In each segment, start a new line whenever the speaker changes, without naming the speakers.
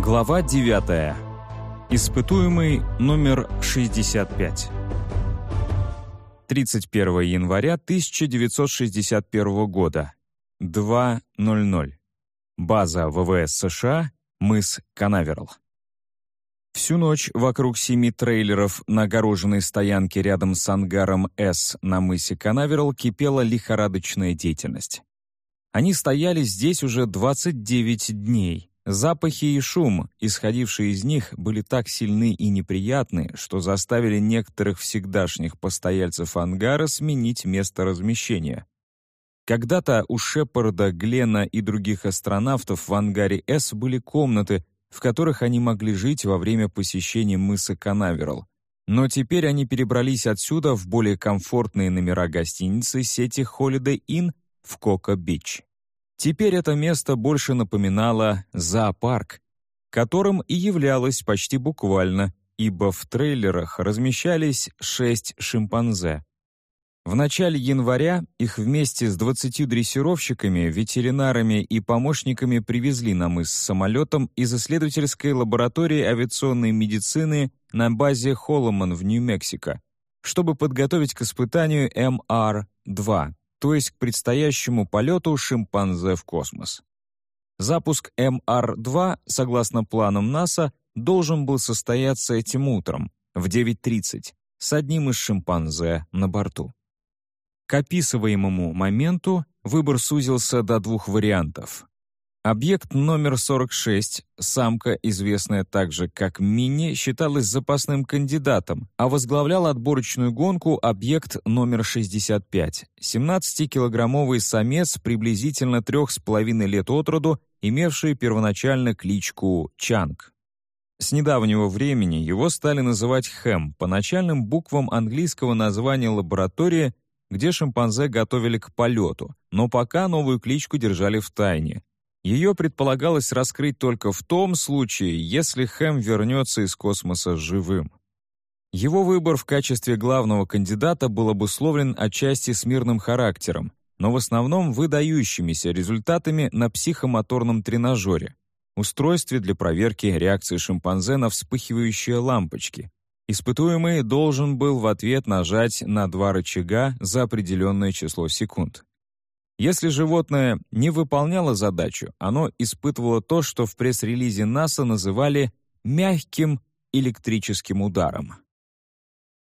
Глава 9. Испытуемый номер 65. 31 января 1961 года. 2.00. База ВВС США, мыс Канаверал. Всю ночь вокруг семи трейлеров на огороженной стоянке рядом с ангаром «С» на мысе Канаверал кипела лихорадочная деятельность. Они стояли здесь уже 29 дней. Запахи и шум, исходившие из них, были так сильны и неприятны, что заставили некоторых всегдашних постояльцев ангара сменить место размещения. Когда-то у Шепарда, Глена и других астронавтов в ангаре «С» были комнаты, в которых они могли жить во время посещения мыса Канаверал. Но теперь они перебрались отсюда в более комфортные номера гостиницы сети Holiday Inn в Кока-Бич. Теперь это место больше напоминало зоопарк, которым и являлось почти буквально, ибо в трейлерах размещались шесть шимпанзе. В начале января их вместе с 20 дрессировщиками, ветеринарами и помощниками привезли на мыс с самолетом из исследовательской лаборатории авиационной медицины на базе Холломан в Нью-Мексико, чтобы подготовить к испытанию МР-2, то есть к предстоящему полету шимпанзе в космос. Запуск МР-2, согласно планам НАСА, должен был состояться этим утром в 9.30 с одним из шимпанзе на борту. К описываемому моменту выбор сузился до двух вариантов. Объект номер 46, самка, известная также как Мини, считалась запасным кандидатом, а возглавлял отборочную гонку объект номер 65, 17-килограммовый самец приблизительно трех с половиной лет от роду, имевший первоначально кличку Чанг. С недавнего времени его стали называть Хэм по начальным буквам английского названия лаборатории где шимпанзе готовили к полету, но пока новую кличку держали в тайне. Ее предполагалось раскрыть только в том случае, если Хэм вернется из космоса живым. Его выбор в качестве главного кандидата был обусловлен отчасти смирным характером, но в основном выдающимися результатами на психомоторном тренажере, устройстве для проверки реакции шимпанзе на вспыхивающие лампочки, Испытуемый должен был в ответ нажать на два рычага за определенное число секунд. Если животное не выполняло задачу, оно испытывало то, что в пресс-релизе НАСА называли «мягким электрическим ударом».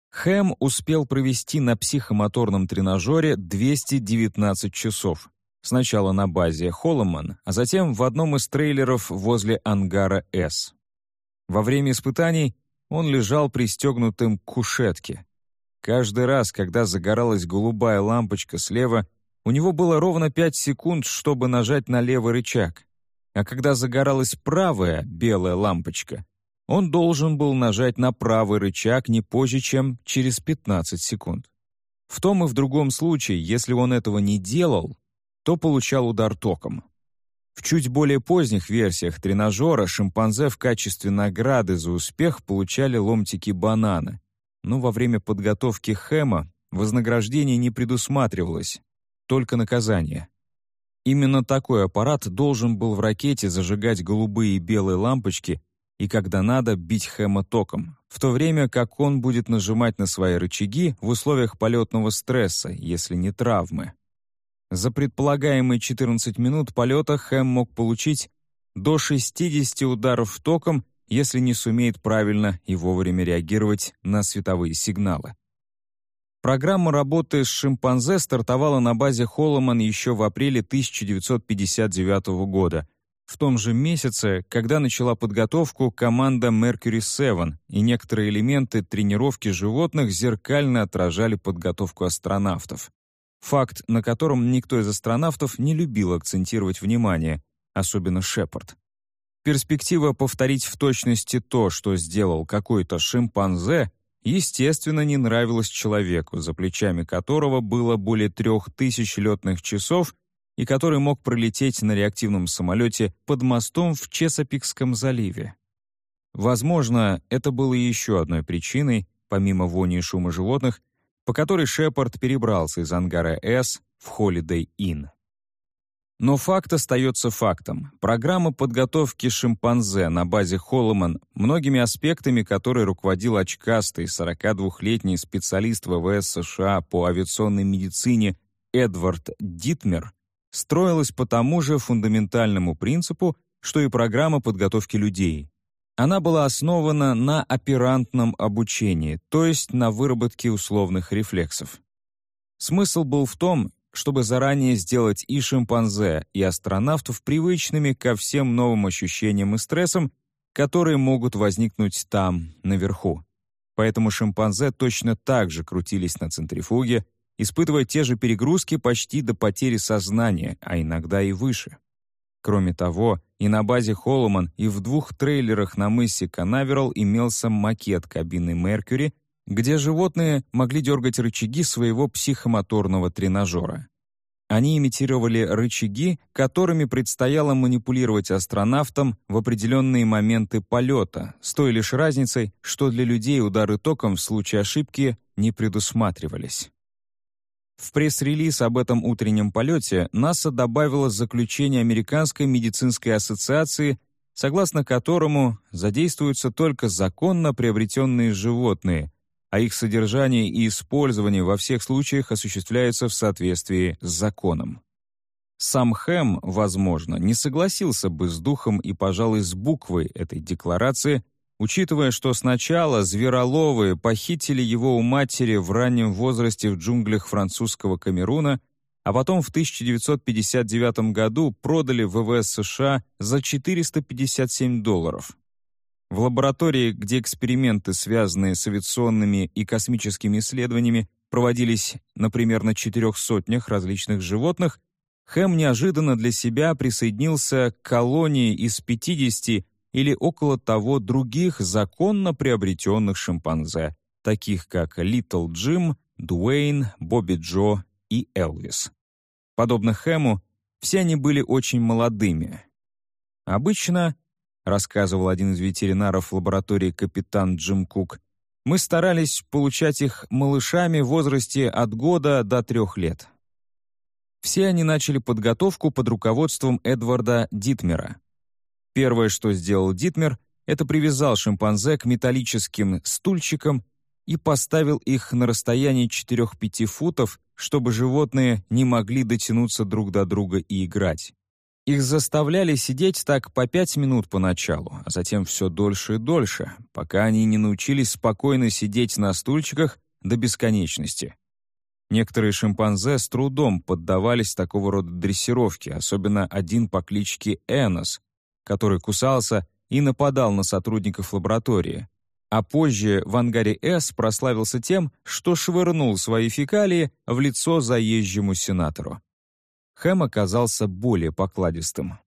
Хэм успел провести на психомоторном тренажере 219 часов. Сначала на базе Холломан, а затем в одном из трейлеров возле ангара «С». Во время испытаний он лежал пристегнутым к кушетке. Каждый раз, когда загоралась голубая лампочка слева, у него было ровно пять секунд, чтобы нажать на левый рычаг. А когда загоралась правая белая лампочка, он должен был нажать на правый рычаг не позже, чем через 15 секунд. В том и в другом случае, если он этого не делал, то получал удар током. В чуть более поздних версиях тренажера шимпанзе в качестве награды за успех получали ломтики банана, но во время подготовки хэма вознаграждение не предусматривалось, только наказание. Именно такой аппарат должен был в ракете зажигать голубые и белые лампочки и, когда надо, бить хэма током, в то время как он будет нажимать на свои рычаги в условиях полетного стресса, если не травмы. За предполагаемые 14 минут полета Хэм мог получить до 60 ударов током, если не сумеет правильно и вовремя реагировать на световые сигналы. Программа работы с шимпанзе стартовала на базе Холломан еще в апреле 1959 года, в том же месяце, когда начала подготовку команда Mercury 7, и некоторые элементы тренировки животных зеркально отражали подготовку астронавтов. Факт, на котором никто из астронавтов не любил акцентировать внимание, особенно Шепард. Перспектива повторить в точности то, что сделал какой-то шимпанзе, естественно, не нравилась человеку, за плечами которого было более трех тысяч летных часов и который мог пролететь на реактивном самолете под мостом в Чесопикском заливе. Возможно, это было еще одной причиной, помимо вони и шума животных, по которой Шепард перебрался из ангара «С» в Holiday Inn. Но факт остается фактом. Программа подготовки шимпанзе на базе Холломан, многими аспектами которой руководил очкастый 42-летний специалист ВВС США по авиационной медицине Эдвард Дитмер, строилась по тому же фундаментальному принципу, что и программа подготовки людей. Она была основана на оперантном обучении, то есть на выработке условных рефлексов. Смысл был в том, чтобы заранее сделать и шимпанзе, и астронавтов привычными ко всем новым ощущениям и стрессам, которые могут возникнуть там, наверху. Поэтому шимпанзе точно так же крутились на центрифуге, испытывая те же перегрузки почти до потери сознания, а иногда и выше. Кроме того, и на базе Холломан, и в двух трейлерах на мысе Канаверал имелся макет кабины Меркьюри, где животные могли дергать рычаги своего психомоторного тренажера. Они имитировали рычаги, которыми предстояло манипулировать астронавтам в определенные моменты полета, с той лишь разницей, что для людей удары током в случае ошибки не предусматривались. В пресс-релиз об этом утреннем полете НАСА добавила заключение Американской медицинской ассоциации, согласно которому задействуются только законно приобретенные животные, а их содержание и использование во всех случаях осуществляется в соответствии с законом. Сам Хэм, возможно, не согласился бы с духом и, пожалуй, с буквой этой декларации, учитывая, что сначала звероловы похитили его у матери в раннем возрасте в джунглях французского Камеруна, а потом в 1959 году продали ВВС США за 457 долларов. В лаборатории, где эксперименты, связанные с авиационными и космическими исследованиями, проводились, например, на четырех сотнях различных животных, Хэм неожиданно для себя присоединился к колонии из 50 или около того других законно приобретенных шимпанзе, таких как Литл Джим, Дуэйн, Бобби Джо и Элвис. Подобно Хэму, все они были очень молодыми. Обычно рассказывал один из ветеринаров лаборатории капитан Джим Кук, мы старались получать их малышами в возрасте от года до трех лет. Все они начали подготовку под руководством Эдварда Дитмера. Первое, что сделал Дитмер, это привязал шимпанзе к металлическим стульчикам и поставил их на расстоянии 4-5 футов, чтобы животные не могли дотянуться друг до друга и играть. Их заставляли сидеть так по пять минут поначалу, а затем все дольше и дольше, пока они не научились спокойно сидеть на стульчиках до бесконечности. Некоторые шимпанзе с трудом поддавались такого рода дрессировке, особенно один по кличке Энос, который кусался и нападал на сотрудников лаборатории. А позже в ангаре С прославился тем, что швырнул свои фекалии в лицо заезжему сенатору. Хэм оказался более покладистым.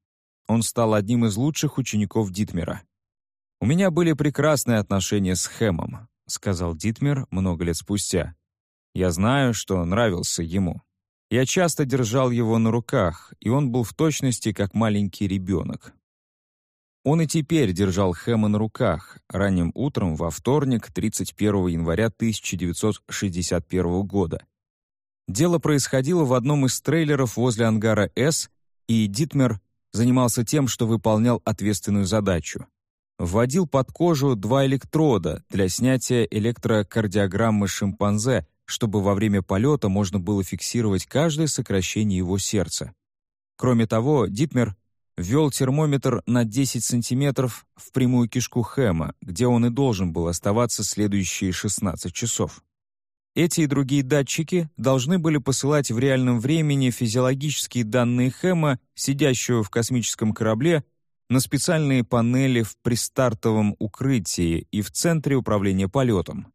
Он стал одним из лучших учеников Дитмера. «У меня были прекрасные отношения с Хэмом», — сказал Дитмер много лет спустя. «Я знаю, что нравился ему. Я часто держал его на руках, и он был в точности как маленький ребенок». Он и теперь держал Хэма на руках, ранним утром во вторник, 31 января 1961 года, Дело происходило в одном из трейлеров возле ангара «С», и Дитмер занимался тем, что выполнял ответственную задачу. Вводил под кожу два электрода для снятия электрокардиограммы шимпанзе, чтобы во время полета можно было фиксировать каждое сокращение его сердца. Кроме того, Дитмер ввел термометр на 10 сантиметров в прямую кишку Хэма, где он и должен был оставаться следующие 16 часов. Эти и другие датчики должны были посылать в реальном времени физиологические данные Хэма, сидящего в космическом корабле, на специальные панели в пристартовом укрытии и в центре управления полетом.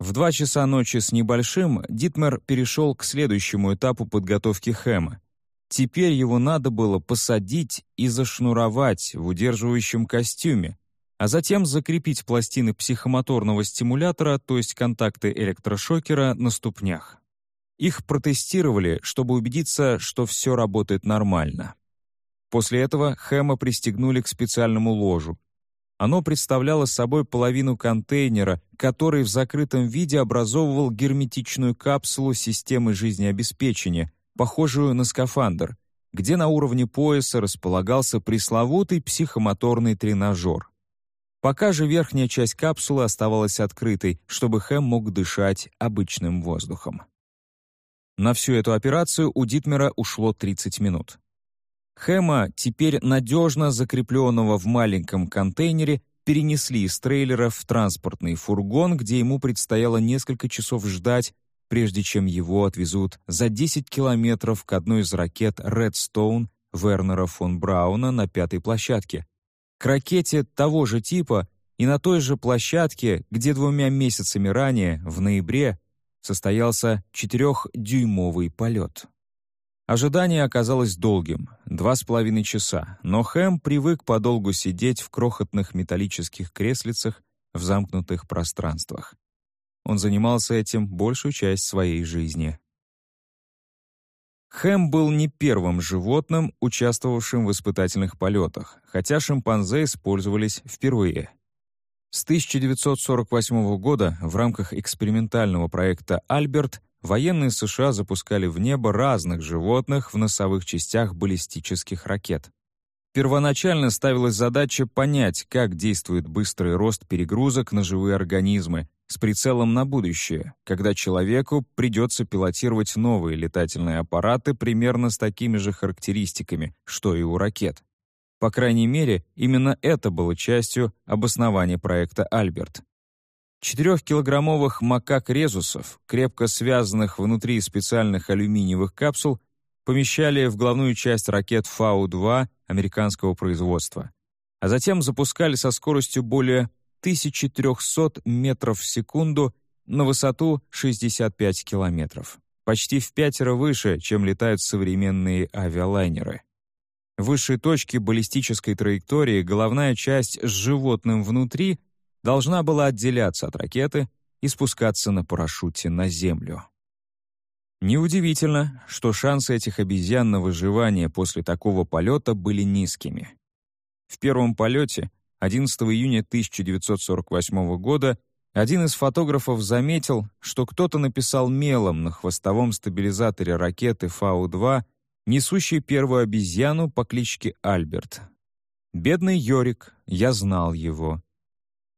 В два часа ночи с небольшим Дитмер перешел к следующему этапу подготовки Хэма. Теперь его надо было посадить и зашнуровать в удерживающем костюме, а затем закрепить пластины психомоторного стимулятора, то есть контакты электрошокера, на ступнях. Их протестировали, чтобы убедиться, что все работает нормально. После этого Хэма пристегнули к специальному ложу. Оно представляло собой половину контейнера, который в закрытом виде образовывал герметичную капсулу системы жизнеобеспечения, похожую на скафандр, где на уровне пояса располагался пресловутый психомоторный тренажер. Пока же верхняя часть капсулы оставалась открытой, чтобы Хэм мог дышать обычным воздухом. На всю эту операцию у Дитмера ушло 30 минут. Хэма, теперь надежно закрепленного в маленьком контейнере, перенесли из трейлера в транспортный фургон, где ему предстояло несколько часов ждать, прежде чем его отвезут за 10 километров к одной из ракет «Редстоун» Вернера фон Брауна на пятой площадке. К ракете того же типа и на той же площадке, где двумя месяцами ранее, в ноябре, состоялся четырехдюймовый полет. Ожидание оказалось долгим — два с половиной часа, но Хэм привык подолгу сидеть в крохотных металлических креслицах в замкнутых пространствах. Он занимался этим большую часть своей жизни. Хэм был не первым животным, участвовавшим в испытательных полетах, хотя шимпанзе использовались впервые. С 1948 года в рамках экспериментального проекта «Альберт» военные США запускали в небо разных животных в носовых частях баллистических ракет. Первоначально ставилась задача понять, как действует быстрый рост перегрузок на живые организмы, с прицелом на будущее, когда человеку придется пилотировать новые летательные аппараты примерно с такими же характеристиками, что и у ракет. По крайней мере, именно это было частью обоснования проекта «Альберт». Четырехкилограммовых макак-резусов, крепко связанных внутри специальных алюминиевых капсул, помещали в главную часть ракет Фау-2 американского производства, а затем запускали со скоростью более 1300 метров в секунду на высоту 65 километров, почти в пятеро выше, чем летают современные авиалайнеры. В высшей точке баллистической траектории головная часть с животным внутри — должна была отделяться от ракеты и спускаться на парашюте на Землю. Неудивительно, что шансы этих обезьян на выживание после такого полета были низкими. В первом полете, 11 июня 1948 года, один из фотографов заметил, что кто-то написал мелом на хвостовом стабилизаторе ракеты Фау-2, несущей первую обезьяну по кличке Альберт. «Бедный Йорик, я знал его.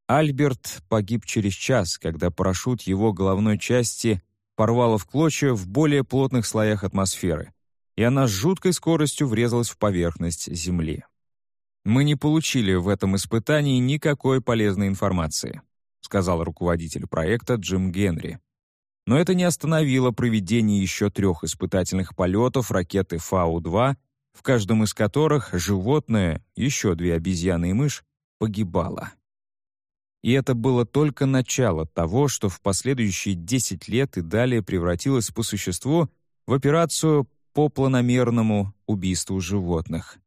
Альберт погиб через час, когда парашют его головной части порвало в клочья в более плотных слоях атмосферы, и она с жуткой скоростью врезалась в поверхность Земли. «Мы не получили в этом испытании никакой полезной информации», сказал руководитель проекта Джим Генри. Но это не остановило проведение еще трех испытательных полетов ракеты Фау-2, в каждом из которых животное, еще две обезьяны и мышь, погибало. И это было только начало того, что в последующие 10 лет и далее превратилось по существу в операцию по планомерному убийству животных.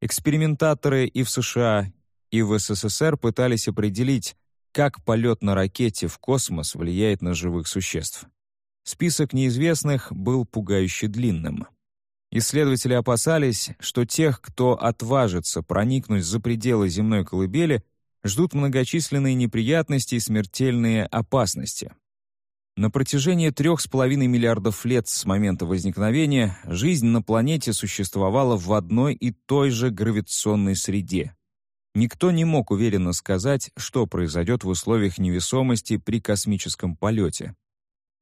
Экспериментаторы и в США, и в СССР пытались определить, как полет на ракете в космос влияет на живых существ. Список неизвестных был пугающе длинным. Исследователи опасались, что тех, кто отважится проникнуть за пределы земной колыбели, ждут многочисленные неприятности и смертельные опасности. На протяжении трех с половиной миллиардов лет с момента возникновения жизнь на планете существовала в одной и той же гравитационной среде. Никто не мог уверенно сказать, что произойдет в условиях невесомости при космическом полете.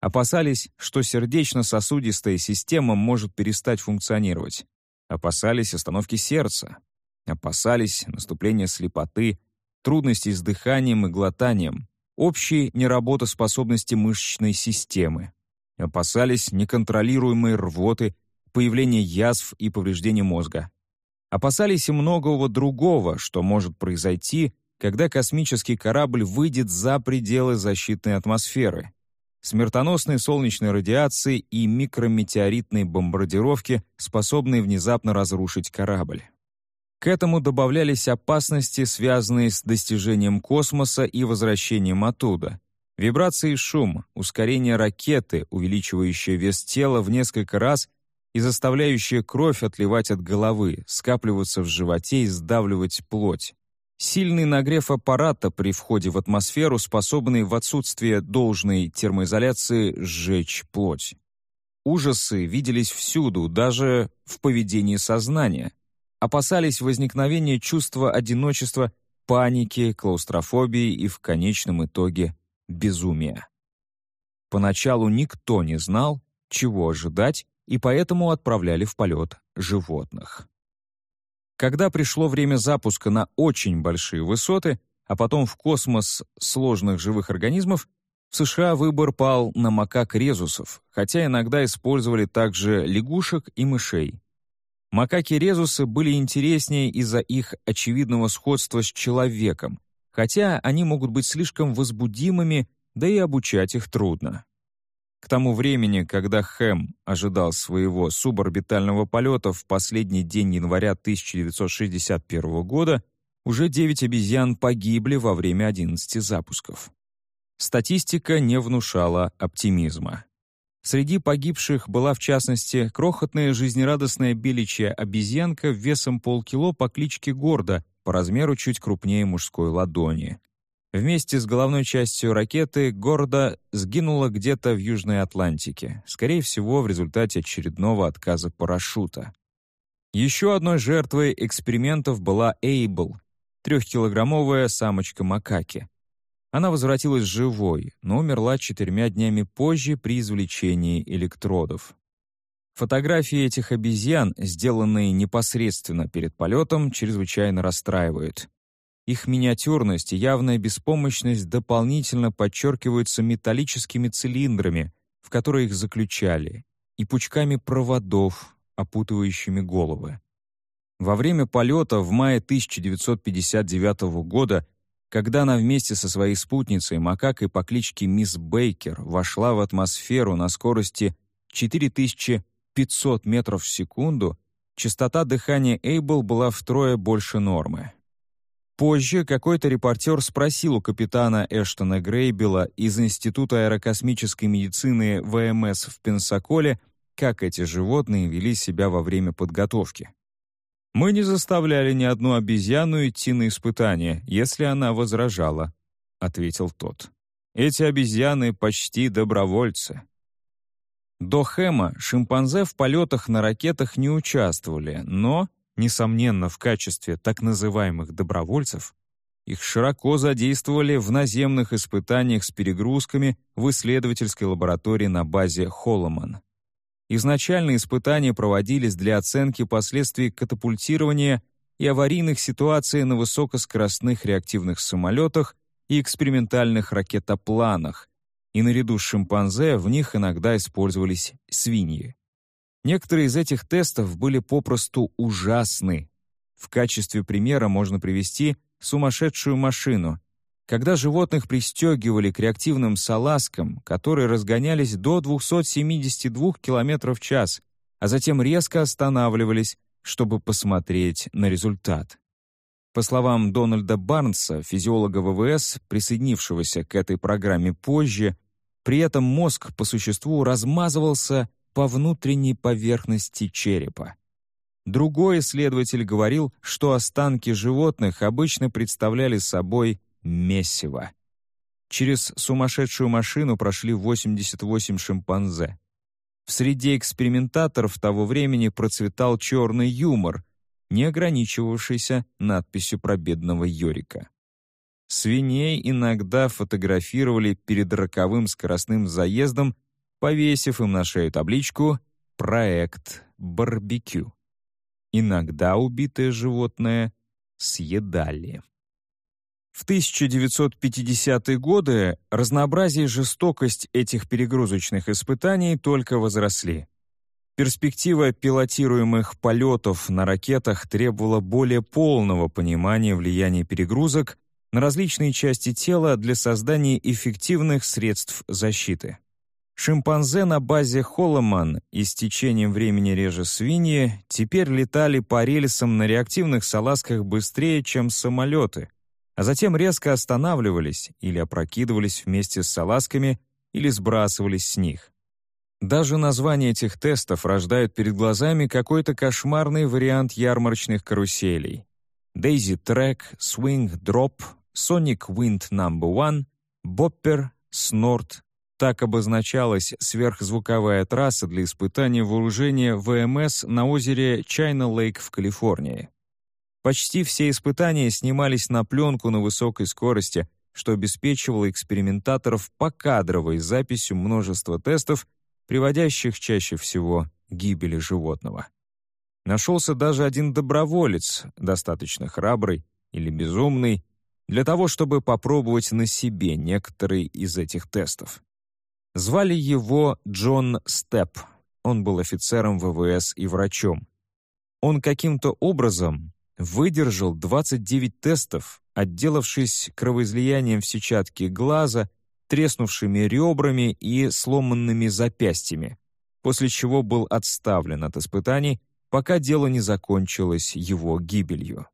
Опасались, что сердечно-сосудистая система может перестать функционировать. Опасались остановки сердца. Опасались наступления слепоты, трудностей с дыханием и глотанием, общей неработоспособности мышечной системы. Опасались неконтролируемой рвоты, появления язв и повреждения мозга. Опасались и многого другого, что может произойти, когда космический корабль выйдет за пределы защитной атмосферы. Смертоносной солнечной радиации и микрометеоритной бомбардировки, способные внезапно разрушить корабль. К этому добавлялись опасности, связанные с достижением космоса и возвращением оттуда. Вибрации и шум, ускорение ракеты, увеличивающее вес тела в несколько раз и заставляющее кровь отливать от головы, скапливаться в животе и сдавливать плоть. Сильный нагрев аппарата при входе в атмосферу, способный в отсутствие должной термоизоляции сжечь плоть. Ужасы виделись всюду, даже в поведении сознания. Опасались возникновения чувства одиночества, паники, клаустрофобии и, в конечном итоге, безумия. Поначалу никто не знал, чего ожидать, и поэтому отправляли в полет животных. Когда пришло время запуска на очень большие высоты, а потом в космос сложных живых организмов, в США выбор пал на макак-резусов, хотя иногда использовали также лягушек и мышей. Макаки-резусы были интереснее из-за их очевидного сходства с человеком, хотя они могут быть слишком возбудимыми, да и обучать их трудно. К тому времени, когда Хэм ожидал своего суборбитального полета в последний день января 1961 года, уже 9 обезьян погибли во время 11 запусков. Статистика не внушала оптимизма. Среди погибших была, в частности, крохотная жизнерадостная беличья обезьянка весом полкило по кличке Горда, по размеру чуть крупнее мужской ладони. Вместе с головной частью ракеты Горда сгинула где-то в Южной Атлантике, скорее всего, в результате очередного отказа парашюта. Еще одной жертвой экспериментов была Эйбл, трехкилограммовая самочка макаки. Она возвратилась живой, но умерла четырьмя днями позже при извлечении электродов. Фотографии этих обезьян, сделанные непосредственно перед полетом, чрезвычайно расстраивают. Их миниатюрность и явная беспомощность дополнительно подчеркиваются металлическими цилиндрами, в которые их заключали, и пучками проводов, опутывающими головы. Во время полета в мае 1959 года когда она вместе со своей спутницей, макакой по кличке Мисс Бейкер, вошла в атмосферу на скорости 4500 метров в секунду, частота дыхания Эйбл была втрое больше нормы. Позже какой-то репортер спросил у капитана Эштона Грейбела из Института аэрокосмической медицины ВМС в Пенсаколе, как эти животные вели себя во время подготовки. Мы не заставляли ни одну обезьяну идти на испытание, если она возражала», — ответил тот. «Эти обезьяны почти добровольцы». До Хэма шимпанзе в полетах на ракетах не участвовали, но, несомненно, в качестве так называемых добровольцев, их широко задействовали в наземных испытаниях с перегрузками в исследовательской лаборатории на базе Холломан. Изначально испытания проводились для оценки последствий катапультирования и аварийных ситуаций на высокоскоростных реактивных самолетах и экспериментальных ракетопланах, и наряду с шимпанзе в них иногда использовались свиньи. Некоторые из этих тестов были попросту ужасны. В качестве примера можно привести сумасшедшую машину, когда животных пристегивали к реактивным салазкам, которые разгонялись до 272 км в час, а затем резко останавливались, чтобы посмотреть на результат. По словам Дональда Барнса, физиолога ВВС, присоединившегося к этой программе позже, при этом мозг по существу размазывался по внутренней поверхности черепа. Другой исследователь говорил, что останки животных обычно представляли собой месиво. Через сумасшедшую машину прошли 88 шимпанзе. В среде экспериментаторов того времени процветал черный юмор, не ограничивавшийся надписью про бедного Йорика. Свиней иногда фотографировали перед роковым скоростным заездом, повесив им на шею табличку «Проект барбекю». Иногда убитое животное съедали. В 1950-е годы разнообразие и жестокость этих перегрузочных испытаний только возросли. Перспектива пилотируемых полетов на ракетах требовала более полного понимания влияния перегрузок на различные части тела для создания эффективных средств защиты. Шимпанзе на базе Холломан и с течением времени реже свиньи теперь летали по рельсам на реактивных салазках быстрее, чем самолеты — а затем резко останавливались или опрокидывались вместе с салазками или сбрасывались с них. Даже названия этих тестов рождают перед глазами какой-то кошмарный вариант ярмарочных каруселей. Daisy Track, Swing Drop, Sonic Wind No. 1, Bopper, Snort, Так обозначалась сверхзвуковая трасса для испытания вооружения ВМС на озере Чайна-Лейк в Калифорнии. Почти все испытания снимались на пленку на высокой скорости, что обеспечивало экспериментаторов покадровой записью множества тестов, приводящих чаще всего к гибели животного. Нашелся даже один доброволец, достаточно храбрый или безумный, для того, чтобы попробовать на себе некоторые из этих тестов. Звали его Джон Степ. Он был офицером ВВС и врачом. Он каким-то образом выдержал 29 тестов, отделавшись кровоизлиянием в сетчатке глаза, треснувшими ребрами и сломанными запястьями, после чего был отставлен от испытаний, пока дело не закончилось его гибелью.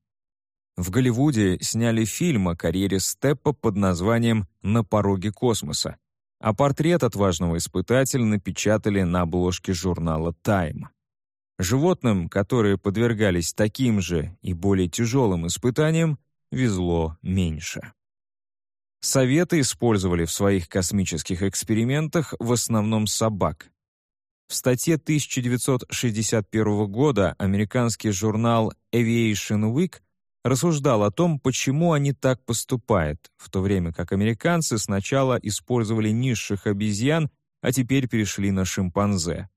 В Голливуде сняли фильм о карьере Степпа под названием «На пороге космоса», а портрет отважного испытателя напечатали на обложке журнала «Тайм». Животным, которые подвергались таким же и более тяжелым испытаниям, везло меньше. Советы использовали в своих космических экспериментах в основном собак. В статье 1961 года американский журнал Aviation Week рассуждал о том, почему они так поступают, в то время как американцы сначала использовали низших обезьян, а теперь перешли на шимпанзе.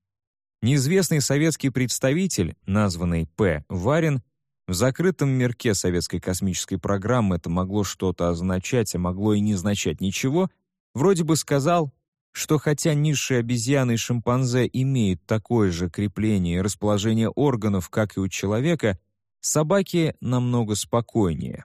Неизвестный советский представитель, названный П. Варин, в закрытом мирке советской космической программы это могло что-то означать, а могло и не означать ничего, вроде бы сказал, что хотя низшие обезьяны и шимпанзе имеют такое же крепление и расположение органов, как и у человека, Собаки намного спокойнее.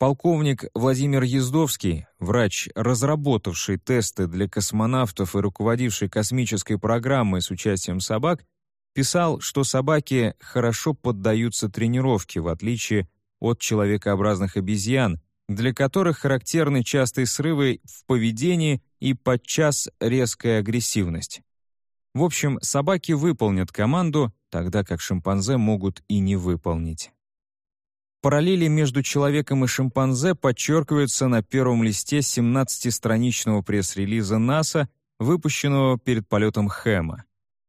Полковник Владимир Ездовский, врач, разработавший тесты для космонавтов и руководивший космической программой с участием собак, писал, что собаки хорошо поддаются тренировке, в отличие от человекообразных обезьян, для которых характерны частые срывы в поведении и подчас резкая агрессивность. В общем, собаки выполнят команду, тогда как шимпанзе могут и не выполнить. Параллели между человеком и шимпанзе подчеркиваются на первом листе 17-страничного пресс-релиза НАСА, выпущенного перед полетом Хэма.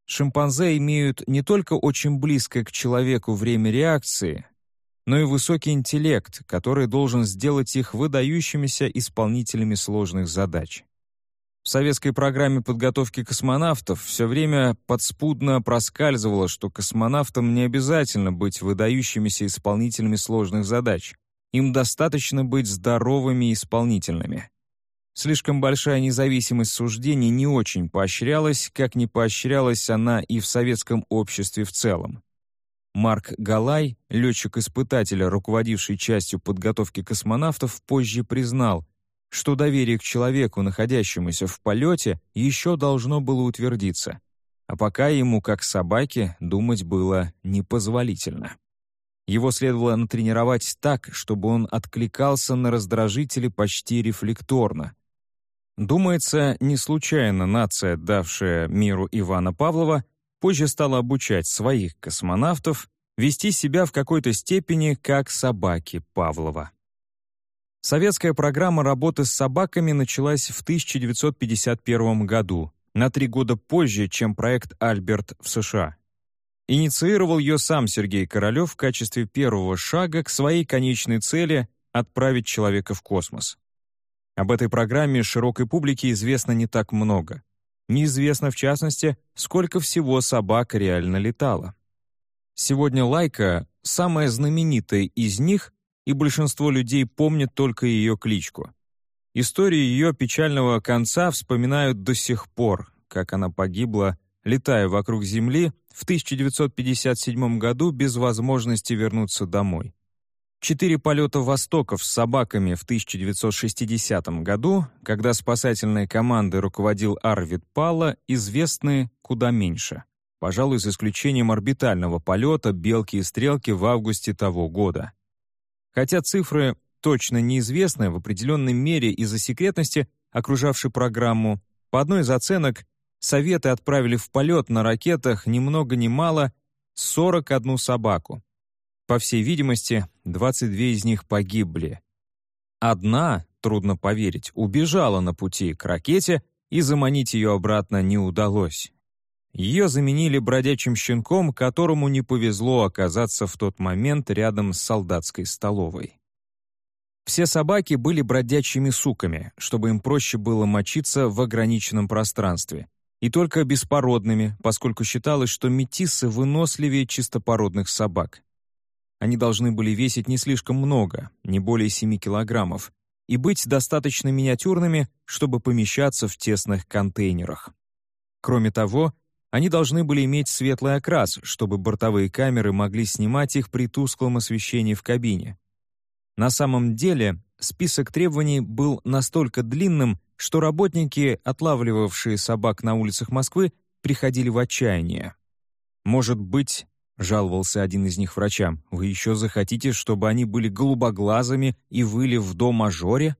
Шимпанзе имеют не только очень близкое к человеку время реакции, но и высокий интеллект, который должен сделать их выдающимися исполнителями сложных задач. В советской программе подготовки космонавтов все время подспудно проскальзывало, что космонавтам не обязательно быть выдающимися исполнителями сложных задач. Им достаточно быть здоровыми исполнительными. Слишком большая независимость суждений не очень поощрялась, как не поощрялась она и в советском обществе в целом. Марк Галай, летчик-испытатель, руководивший частью подготовки космонавтов, позже признал, что доверие к человеку, находящемуся в полете, еще должно было утвердиться, а пока ему, как собаке, думать было непозволительно. Его следовало натренировать так, чтобы он откликался на раздражители почти рефлекторно. Думается, не случайно нация, давшая миру Ивана Павлова, позже стала обучать своих космонавтов вести себя в какой-то степени как собаки Павлова. Советская программа работы с собаками началась в 1951 году, на три года позже, чем проект «Альберт» в США. Инициировал ее сам Сергей Королев в качестве первого шага к своей конечной цели — отправить человека в космос. Об этой программе широкой публике известно не так много. Неизвестно, в частности, сколько всего собак реально летало. Сегодня Лайка — самая знаменитая из них и большинство людей помнят только ее кличку. Истории ее печального конца вспоминают до сих пор, как она погибла, летая вокруг Земли в 1957 году без возможности вернуться домой. Четыре полета «Востоков» с собаками в 1960 году, когда спасательной командой руководил Арвид Пала, известны куда меньше. Пожалуй, за исключением орбитального полета «Белки и стрелки» в августе того года. Хотя цифры точно неизвестны в определенной мере из-за секретности, окружавшей программу, по одной из оценок Советы отправили в полет на ракетах ни много ни мало 41 собаку. По всей видимости, 22 из них погибли. Одна, трудно поверить, убежала на пути к ракете и заманить ее обратно не удалось. Ее заменили бродячим щенком, которому не повезло оказаться в тот момент рядом с солдатской столовой. Все собаки были бродячими суками, чтобы им проще было мочиться в ограниченном пространстве, и только беспородными, поскольку считалось, что метисы выносливее чистопородных собак. Они должны были весить не слишком много, не более 7 килограммов, и быть достаточно миниатюрными, чтобы помещаться в тесных контейнерах. Кроме того, они должны были иметь светлый окрас, чтобы бортовые камеры могли снимать их при тусклом освещении в кабине. На самом деле, список требований был настолько длинным, что работники, отлавливавшие собак на улицах Москвы, приходили в отчаяние. «Может быть, — жаловался один из них врачам, — вы еще захотите, чтобы они были голубоглазыми и выли в до-мажоре?»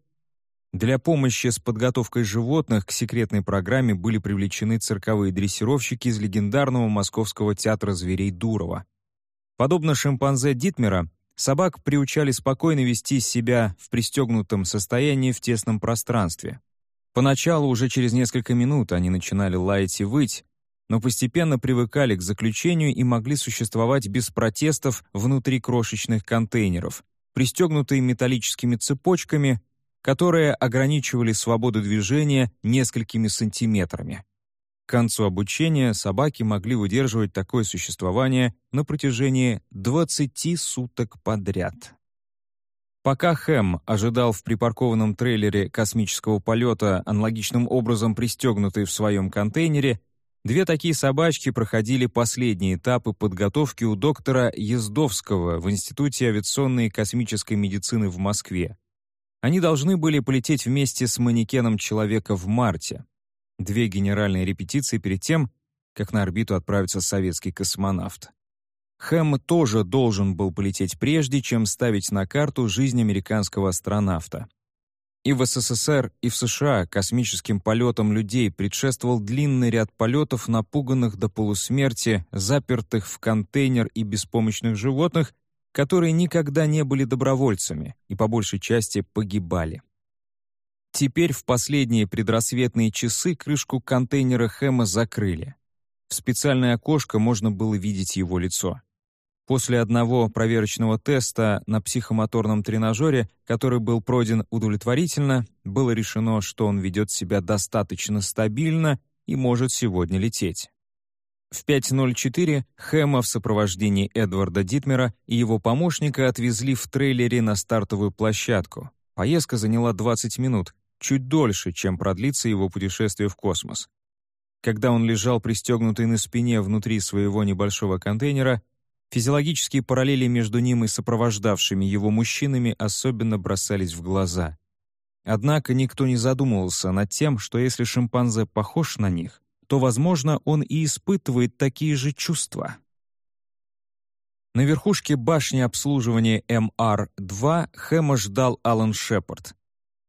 Для помощи с подготовкой животных к секретной программе были привлечены цирковые дрессировщики из легендарного московского театра зверей Дурова. Подобно шимпанзе Дитмера, собак приучали спокойно вести себя в пристегнутом состоянии в тесном пространстве. Поначалу, уже через несколько минут, они начинали лаять и выть, но постепенно привыкали к заключению и могли существовать без протестов внутри крошечных контейнеров, пристегнутые металлическими цепочками которые ограничивали свободу движения несколькими сантиметрами. К концу обучения собаки могли выдерживать такое существование на протяжении 20 суток подряд. Пока Хэм ожидал в припаркованном трейлере космического полета, аналогичным образом пристегнутый в своем контейнере, две такие собачки проходили последние этапы подготовки у доктора Ездовского в Институте авиационной и космической медицины в Москве. Они должны были полететь вместе с манекеном человека в марте. Две генеральные репетиции перед тем, как на орбиту отправится советский космонавт. Хэм тоже должен был полететь прежде, чем ставить на карту жизнь американского астронавта. И в СССР, и в США космическим полетам людей предшествовал длинный ряд полетов, напуганных до полусмерти, запертых в контейнер и беспомощных животных, которые никогда не были добровольцами и по большей части погибали. Теперь в последние предрассветные часы крышку контейнера Хэма закрыли. В специальное окошко можно было видеть его лицо. После одного проверочного теста на психомоторном тренажере, который был пройден удовлетворительно, было решено, что он ведет себя достаточно стабильно и может сегодня лететь. В 5.04 Хэма в сопровождении Эдварда Дитмера и его помощника отвезли в трейлере на стартовую площадку. Поездка заняла 20 минут, чуть дольше, чем продлится его путешествие в космос. Когда он лежал пристегнутый на спине внутри своего небольшого контейнера, физиологические параллели между ним и сопровождавшими его мужчинами особенно бросались в глаза. Однако никто не задумывался над тем, что если шимпанзе похож на них, то, возможно, он и испытывает такие же чувства. На верхушке башни обслуживания МР-2 Хэма ждал Алан Шепард.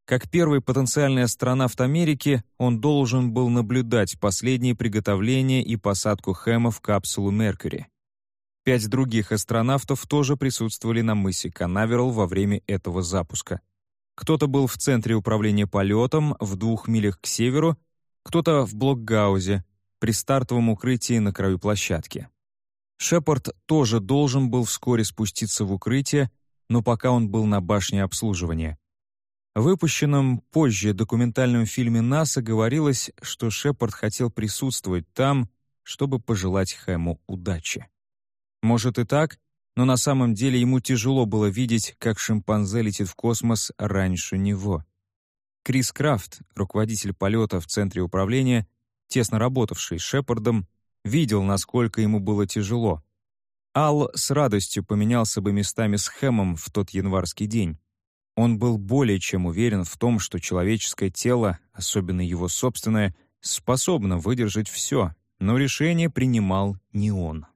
Как первый потенциальный астронавт Америки, он должен был наблюдать последние приготовления и посадку Хэма в капсулу Меркьюри. Пять других астронавтов тоже присутствовали на мысе Канаверал во время этого запуска. Кто-то был в центре управления полетом в двух милях к северу, кто-то в блокгаузе, при стартовом укрытии на краю площадки. Шепард тоже должен был вскоре спуститься в укрытие, но пока он был на башне обслуживания. В выпущенном позже документальном фильме НАСА говорилось, что Шепард хотел присутствовать там, чтобы пожелать Хэму удачи. Может и так, но на самом деле ему тяжело было видеть, как шимпанзе летит в космос раньше него. Крис Крафт, руководитель полета в центре управления, тесно работавший с Шепардом, видел, насколько ему было тяжело. Ал с радостью поменялся бы местами с Хэмом в тот январский день. Он был более чем уверен в том, что человеческое тело, особенно его собственное, способно выдержать все, но решение принимал не он.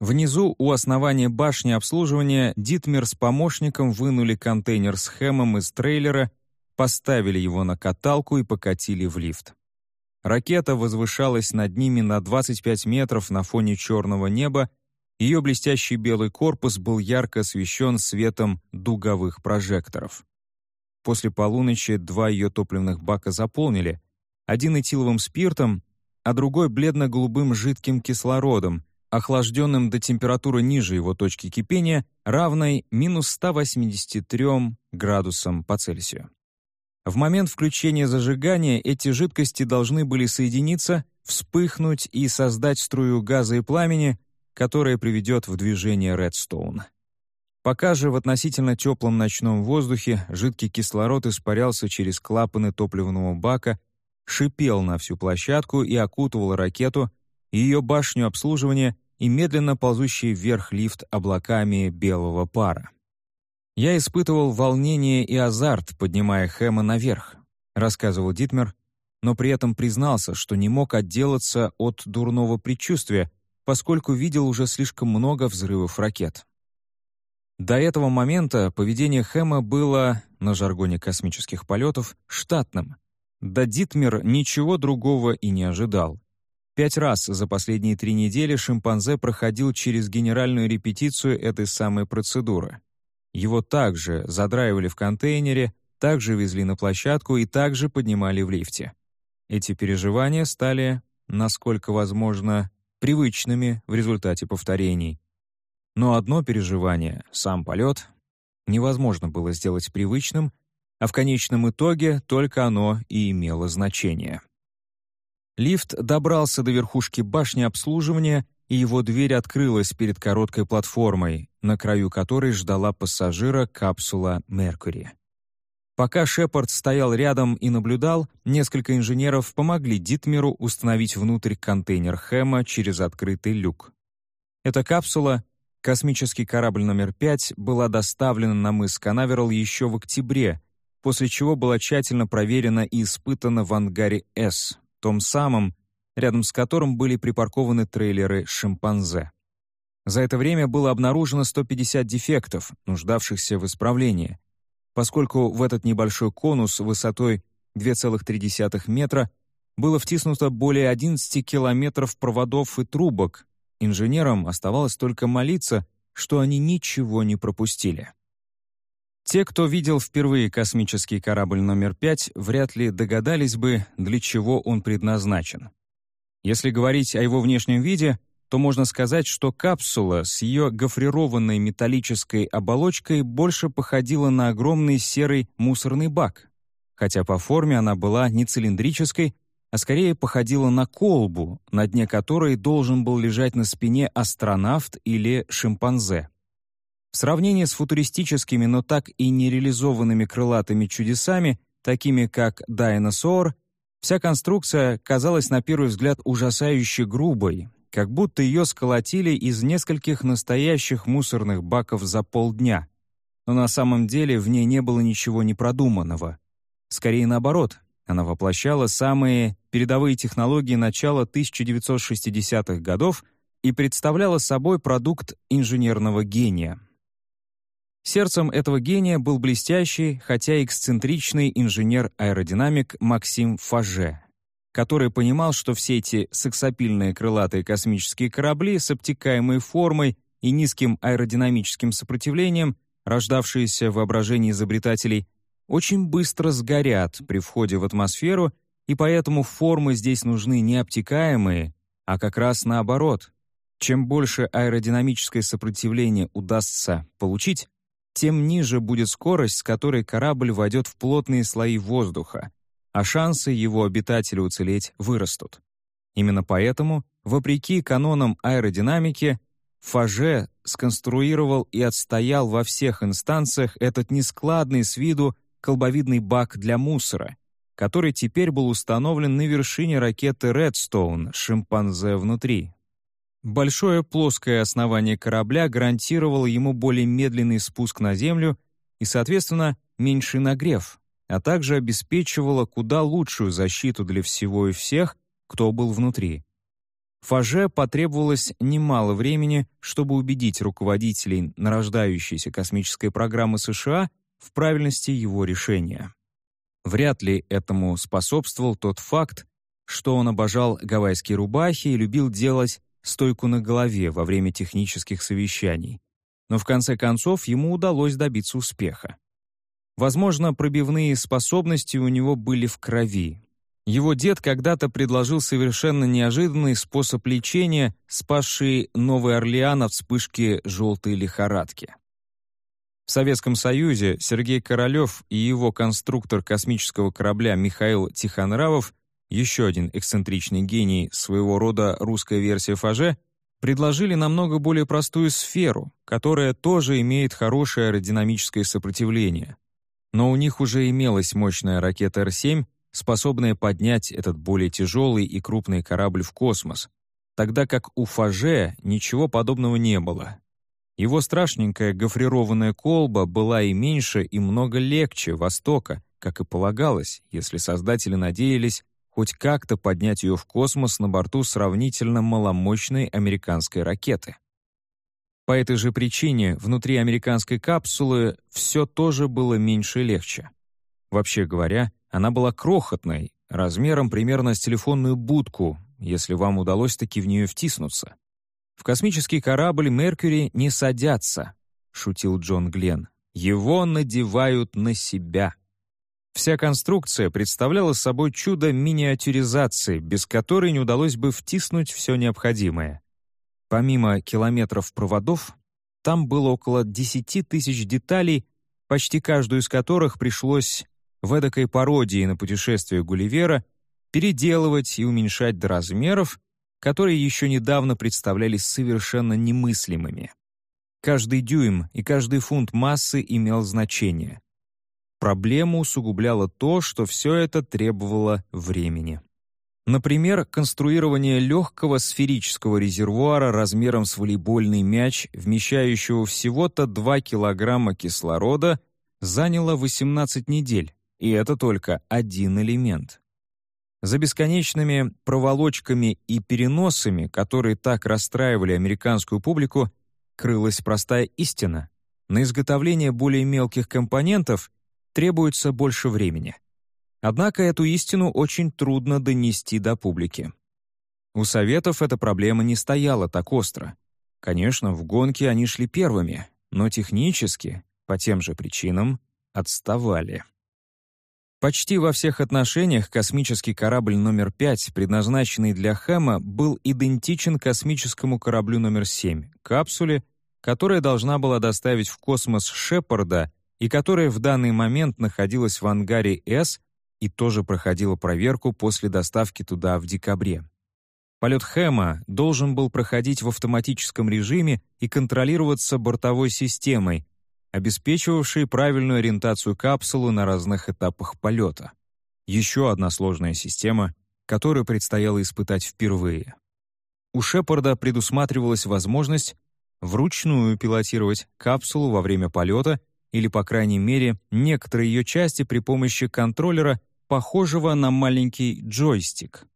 Внизу, у основания башни обслуживания, Дитмер с помощником вынули контейнер с Хэмом из трейлера поставили его на каталку и покатили в лифт. Ракета возвышалась над ними на 25 метров на фоне черного неба, ее блестящий белый корпус был ярко освещен светом дуговых прожекторов. После полуночи два ее топливных бака заполнили, один этиловым спиртом, а другой бледно-голубым жидким кислородом, охлажденным до температуры ниже его точки кипения, равной минус 183 градусам по Цельсию. В момент включения зажигания эти жидкости должны были соединиться, вспыхнуть и создать струю газа и пламени, которая приведет в движение Редстоун. Пока же в относительно теплом ночном воздухе жидкий кислород испарялся через клапаны топливного бака, шипел на всю площадку и окутывал ракету, ее башню обслуживания и медленно ползущий вверх лифт облаками белого пара. «Я испытывал волнение и азарт, поднимая Хэма наверх», рассказывал Дитмер, но при этом признался, что не мог отделаться от дурного предчувствия, поскольку видел уже слишком много взрывов ракет. До этого момента поведение Хэма было, на жаргоне космических полетов, штатным. Да Дитмер ничего другого и не ожидал. Пять раз за последние три недели шимпанзе проходил через генеральную репетицию этой самой процедуры. Его также задраивали в контейнере, также везли на площадку и также поднимали в лифте. Эти переживания стали, насколько возможно, привычными в результате повторений. Но одно переживание, сам полет, невозможно было сделать привычным, а в конечном итоге только оно и имело значение. Лифт добрался до верхушки башни обслуживания, и его дверь открылась перед короткой платформой, на краю которой ждала пассажира капсула «Меркури». Пока Шепард стоял рядом и наблюдал, несколько инженеров помогли Дитмеру установить внутрь контейнер Хэма через открытый люк. Эта капсула, космический корабль номер 5, была доставлена на мыс Канаверал еще в октябре, после чего была тщательно проверена и испытана в ангаре «С», том самом, рядом с которым были припаркованы трейлеры «Шимпанзе». За это время было обнаружено 150 дефектов, нуждавшихся в исправлении. Поскольку в этот небольшой конус высотой 2,3 метра было втиснуто более 11 километров проводов и трубок, инженерам оставалось только молиться, что они ничего не пропустили. Те, кто видел впервые космический корабль номер 5, вряд ли догадались бы, для чего он предназначен. Если говорить о его внешнем виде, то можно сказать, что капсула с ее гофрированной металлической оболочкой больше походила на огромный серый мусорный бак, хотя по форме она была не цилиндрической, а скорее походила на колбу, на дне которой должен был лежать на спине астронавт или шимпанзе. В сравнении с футуристическими, но так и нереализованными крылатыми чудесами, такими как Дайносор, вся конструкция казалась на первый взгляд ужасающе грубой, как будто ее сколотили из нескольких настоящих мусорных баков за полдня. Но на самом деле в ней не было ничего непродуманного. Скорее наоборот, она воплощала самые передовые технологии начала 1960-х годов и представляла собой продукт инженерного гения — Сердцем этого гения был блестящий, хотя эксцентричный инженер-аэродинамик Максим Фаже, который понимал, что все эти сексапильные крылатые космические корабли с обтекаемой формой и низким аэродинамическим сопротивлением, рождавшиеся в воображении изобретателей, очень быстро сгорят при входе в атмосферу, и поэтому формы здесь нужны не обтекаемые, а как раз наоборот. Чем больше аэродинамическое сопротивление удастся получить, тем ниже будет скорость, с которой корабль войдет в плотные слои воздуха, а шансы его обитателя уцелеть вырастут. Именно поэтому, вопреки канонам аэродинамики, Фаже сконструировал и отстоял во всех инстанциях этот нескладный с виду колбовидный бак для мусора, который теперь был установлен на вершине ракеты «Редстоун» шимпанзе внутри. Большое плоское основание корабля гарантировало ему более медленный спуск на Землю и, соответственно, меньший нагрев, а также обеспечивало куда лучшую защиту для всего и всех, кто был внутри. Фаже потребовалось немало времени, чтобы убедить руководителей нарождающейся космической программы США в правильности его решения. Вряд ли этому способствовал тот факт, что он обожал гавайские рубахи и любил делать стойку на голове во время технических совещаний, но в конце концов ему удалось добиться успеха. Возможно, пробивные способности у него были в крови. Его дед когда-то предложил совершенно неожиданный способ лечения, спасший Новый Орлеан от вспышки желтой лихорадки. В Советском Союзе Сергей Королёв и его конструктор космического корабля Михаил Тихонравов, еще один эксцентричный гений, своего рода русская версия Фаже, предложили намного более простую сферу, которая тоже имеет хорошее аэродинамическое сопротивление. Но у них уже имелась мощная ракета Р-7, способная поднять этот более тяжелый и крупный корабль в космос, тогда как у Фаже ничего подобного не было, его страшненькая гофрированная колба была и меньше, и много легче Востока, как и полагалось, если создатели надеялись хоть как-то поднять ее в космос на борту сравнительно маломощной американской ракеты. По этой же причине внутри американской капсулы все тоже было меньше и легче. Вообще говоря, она была крохотной, размером примерно с телефонную будку, если вам удалось таки в нее втиснуться. «В космический корабль «Меркьюри» не садятся», — шутил Джон Гленн. «Его надевают на себя». Вся конструкция представляла собой чудо миниатюризации, без которой не удалось бы втиснуть все необходимое. Помимо километров проводов, там было около 10 тысяч деталей, почти каждую из которых пришлось в эдакой пародии на путешествие Гулливера переделывать и уменьшать до размеров, которые еще недавно представлялись совершенно немыслимыми. Каждый дюйм и каждый фунт массы имел значение. Проблему усугубляло то, что все это требовало времени. Например, конструирование легкого сферического резервуара размером с волейбольный мяч, вмещающего всего-то 2 килограмма кислорода, заняло 18 недель, и это только один элемент. За бесконечными проволочками и переносами, которые так расстраивали американскую публику, крылась простая истина. На изготовление более мелких компонентов требуется больше времени. Однако эту истину очень трудно донести до публики. У Советов эта проблема не стояла так остро. Конечно, в гонке они шли первыми, но технически, по тем же причинам, отставали. Почти во всех отношениях космический корабль номер 5, предназначенный для Хэма, был идентичен космическому кораблю номер 7, капсуле, которая должна была доставить в космос Шепарда и которая в данный момент находилась в ангаре С и тоже проходила проверку после доставки туда в декабре. Полет Хэма должен был проходить в автоматическом режиме и контролироваться бортовой системой, обеспечивавшие правильную ориентацию капсулы на разных этапах полета. Еще одна сложная система, которую предстояло испытать впервые. У Шепарда предусматривалась возможность вручную пилотировать капсулу во время полета или, по крайней мере, некоторые ее части при помощи контроллера, похожего на маленький джойстик.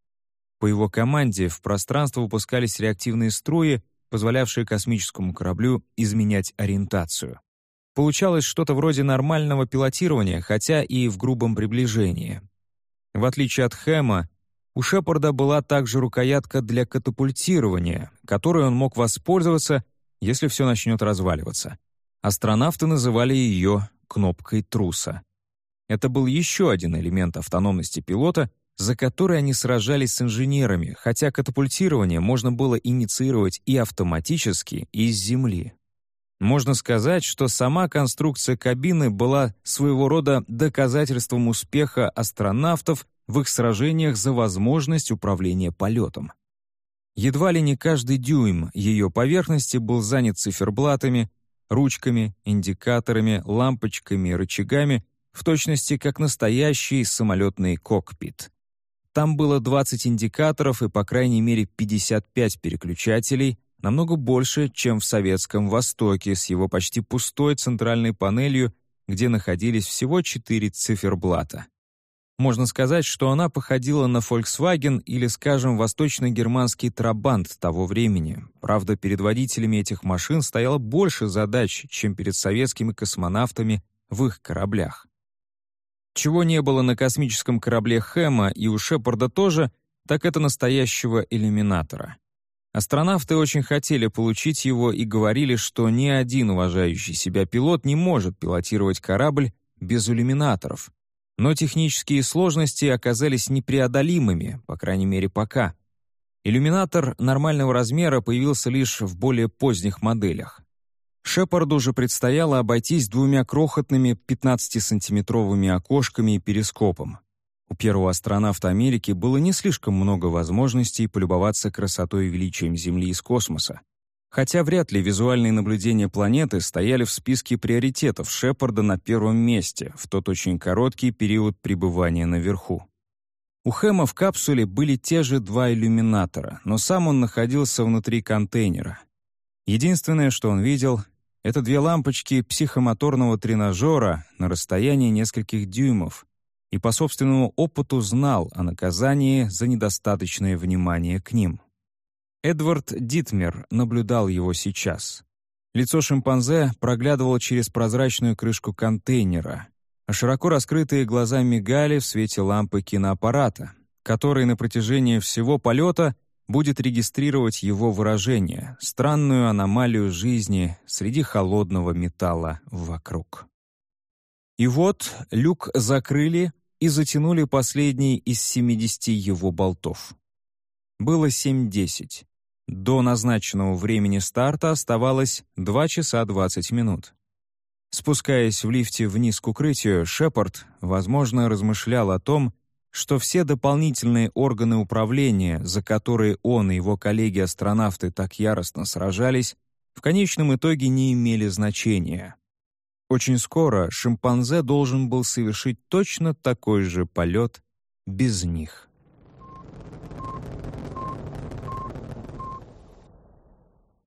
По его команде в пространство выпускались реактивные струи, позволявшие космическому кораблю изменять ориентацию. Получалось что-то вроде нормального пилотирования, хотя и в грубом приближении. В отличие от Хэма, у Шепарда была также рукоятка для катапультирования, которой он мог воспользоваться, если все начнет разваливаться. Астронавты называли ее «кнопкой труса». Это был еще один элемент автономности пилота, за который они сражались с инженерами, хотя катапультирование можно было инициировать и автоматически, и с Земли. Можно сказать, что сама конструкция кабины была своего рода доказательством успеха астронавтов в их сражениях за возможность управления полетом. Едва ли не каждый дюйм ее поверхности был занят циферблатами, ручками, индикаторами, лампочками и рычагами, в точности как настоящий самолетный кокпит. Там было 20 индикаторов и по крайней мере 55 переключателей, намного больше, чем в Советском Востоке с его почти пустой центральной панелью, где находились всего четыре циферблата. Можно сказать, что она походила на Volkswagen или, скажем, восточно-германский Трабант того времени. Правда, перед водителями этих машин стояло больше задач, чем перед советскими космонавтами в их кораблях. Чего не было на космическом корабле Хэма и у Шепарда тоже, так это настоящего иллюминатора. Астронавты очень хотели получить его и говорили, что ни один уважающий себя пилот не может пилотировать корабль без иллюминаторов. Но технические сложности оказались непреодолимыми, по крайней мере, пока. Иллюминатор нормального размера появился лишь в более поздних моделях. Шепарду же предстояло обойтись двумя крохотными 15-сантиметровыми окошками и перископом. У первого астронавта Америки было не слишком много возможностей полюбоваться красотой и величием Земли из космоса. Хотя вряд ли визуальные наблюдения планеты стояли в списке приоритетов Шепарда на первом месте в тот очень короткий период пребывания наверху. У Хэма в капсуле были те же два иллюминатора, но сам он находился внутри контейнера. Единственное, что он видел, это две лампочки психомоторного тренажера на расстоянии нескольких дюймов и по собственному опыту знал о наказании за недостаточное внимание к ним. Эдвард Дитмер наблюдал его сейчас. Лицо шимпанзе проглядывало через прозрачную крышку контейнера, а широко раскрытые глаза мигали в свете лампы киноаппарата, который на протяжении всего полета будет регистрировать его выражение, странную аномалию жизни среди холодного металла вокруг. И вот люк закрыли и затянули последний из 70 его болтов. Было 7.10. До назначенного времени старта оставалось 2 часа 20 минут. Спускаясь в лифте вниз к укрытию, Шепард, возможно, размышлял о том, что все дополнительные органы управления, за которые он и его коллеги-астронавты так яростно сражались, в конечном итоге не имели значения. Очень скоро шимпанзе должен был совершить точно такой же полет без них.